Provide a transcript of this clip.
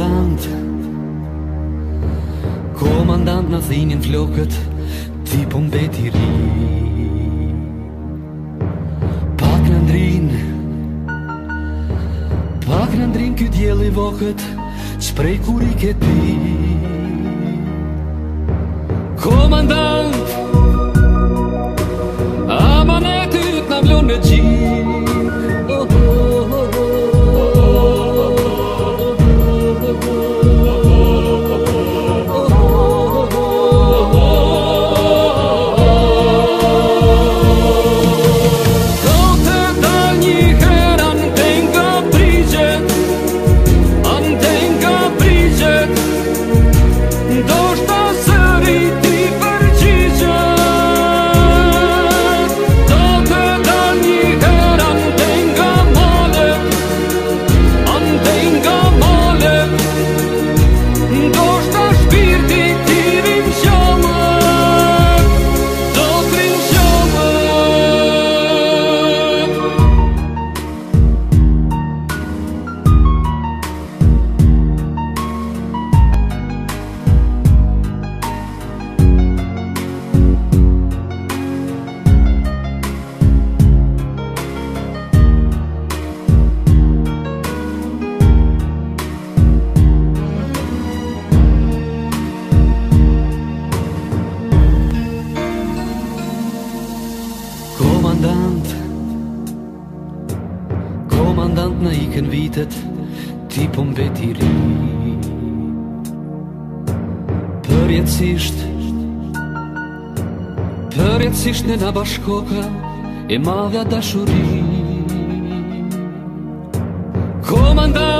komandant Komandant në thinin flokët Ti po mbeti ri Pak në ndrin Pak në ndrin këtë jeli vokët Qprej kur i këti Komandant Komandant komandant në ikën vitet Ti po mbeti ri Përjetësisht Përjetësisht në nabashkoka E madha dashuri Komandant